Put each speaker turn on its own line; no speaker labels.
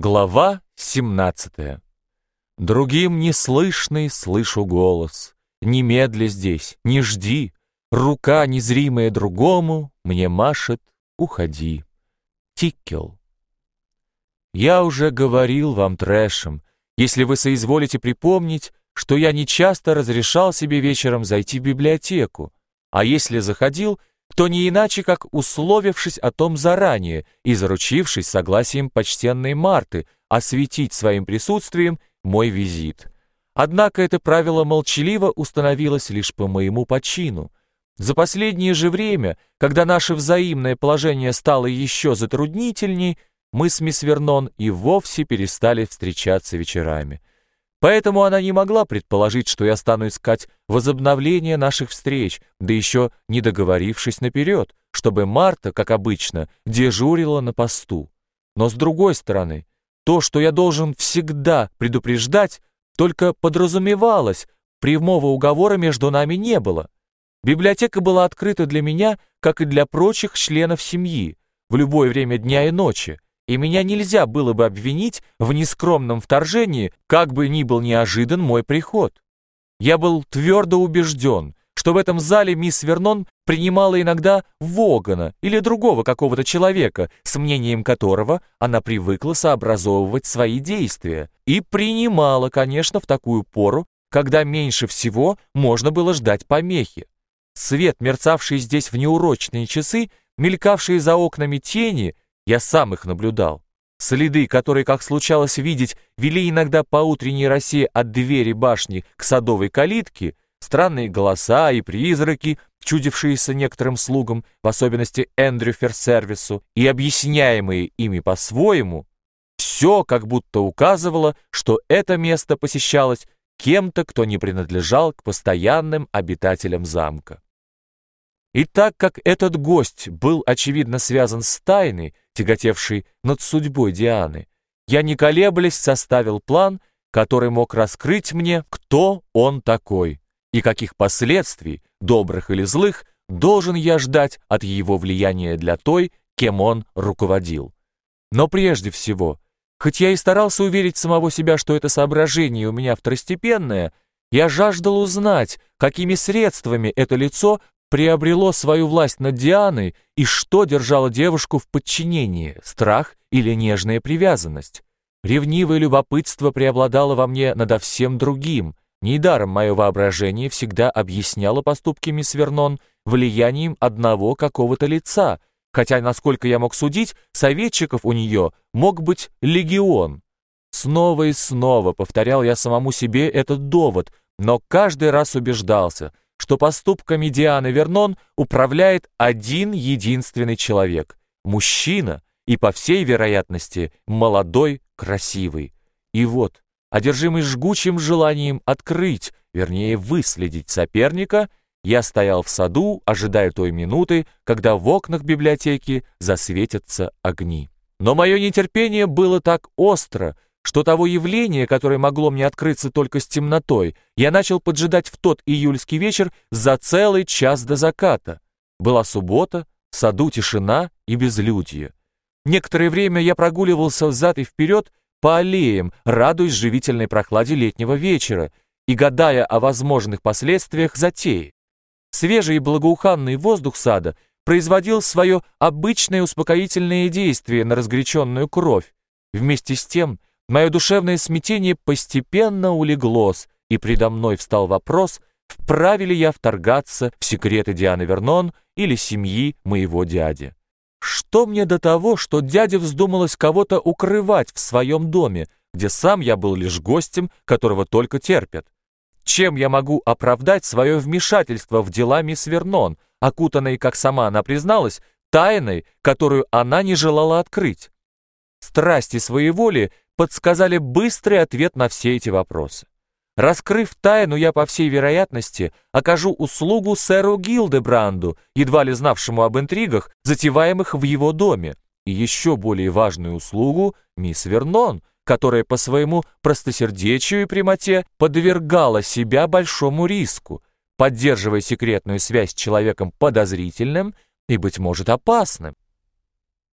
Глава 17 Другим неслышный слышу голос. Немедли здесь, не жди. Рука, незримая другому, мне машет «Уходи». Тиккел. Я уже говорил вам трэшем, если вы соизволите припомнить, что я нечасто разрешал себе вечером зайти в библиотеку, а если заходил, то не иначе, как условившись о том заранее и заручившись согласием почтенной Марты осветить своим присутствием мой визит. Однако это правило молчаливо установилось лишь по моему почину. За последнее же время, когда наше взаимное положение стало еще затруднительней, мы с мисс Вернон и вовсе перестали встречаться вечерами. Поэтому она не могла предположить, что я стану искать возобновление наших встреч, да еще не договорившись наперед, чтобы Марта, как обычно, дежурила на посту. Но с другой стороны, то, что я должен всегда предупреждать, только подразумевалось, прямого уговора между нами не было. Библиотека была открыта для меня, как и для прочих членов семьи, в любое время дня и ночи, и меня нельзя было бы обвинить в нескромном вторжении, как бы ни был неожидан мой приход. Я был твердо убежден, что в этом зале мисс Вернон принимала иногда Вогана или другого какого-то человека, с мнением которого она привыкла сообразовывать свои действия, и принимала, конечно, в такую пору, когда меньше всего можно было ждать помехи. Свет, мерцавший здесь в неурочные часы, мелькавшие за окнами тени — я сам их наблюдал. Следы, которые, как случалось видеть, вели иногда по утренней росе от двери башни к садовой калитке, странные голоса и призраки, чудившиеся некоторым слугам, в особенности Эндрю Ферсервису, и объясняемые ими по-своему, все как будто указывало, что это место посещалось кем-то, кто не принадлежал к постоянным обитателям замка. И так как этот гость был, очевидно, связан с тайной, тяготевшей над судьбой Дианы, я, не колеблясь, составил план, который мог раскрыть мне, кто он такой и каких последствий, добрых или злых, должен я ждать от его влияния для той, кем он руководил. Но прежде всего, хоть я и старался уверить самого себя, что это соображение у меня второстепенное, я жаждал узнать, какими средствами это лицо приобрело свою власть над Дианой и что держало девушку в подчинении, страх или нежная привязанность. Ревнивое любопытство преобладало во мне надо всем другим. Недаром мое воображение всегда объясняло поступки мисс Вернон влиянием одного какого-то лица, хотя, насколько я мог судить, советчиков у нее мог быть легион. Снова и снова повторял я самому себе этот довод, но каждый раз убеждался — что поступками Дианы Вернон управляет один единственный человек – мужчина и, по всей вероятности, молодой, красивый. И вот, одержимый жгучим желанием открыть, вернее выследить соперника, я стоял в саду, ожидая той минуты, когда в окнах библиотеки засветятся огни. Но мое нетерпение было так остро – что того явления, которое могло мне открыться только с темнотой, я начал поджидать в тот июльский вечер за целый час до заката. Была суббота, в саду тишина и безлюдье. Некоторое время я прогуливался взад и вперед по аллеям, радуясь живительной прохладе летнего вечера и гадая о возможных последствиях затеи. Свежий и благоуханный воздух сада производил свое обычное успокоительное действие на разгоряченную кровь. Вместе с тем Мое душевное смятение постепенно улеглось, и предо мной встал вопрос, вправе ли я вторгаться в секреты Дианы Вернон или семьи моего дяди. Что мне до того, что дяде вздумалось кого-то укрывать в своем доме, где сам я был лишь гостем, которого только терпят? Чем я могу оправдать свое вмешательство в дела мисс Вернон, окутанной, как сама она призналась, тайной, которую она не желала открыть? Страсти своей воли подсказали быстрый ответ на все эти вопросы. Раскрыв тайну, я, по всей вероятности, окажу услугу сэру Гилдебранду, едва ли знавшему об интригах, затеваемых в его доме, и еще более важную услугу мисс Вернон, которая по своему простосердечию и прямоте подвергала себя большому риску, поддерживая секретную связь с человеком подозрительным и, быть может, опасным.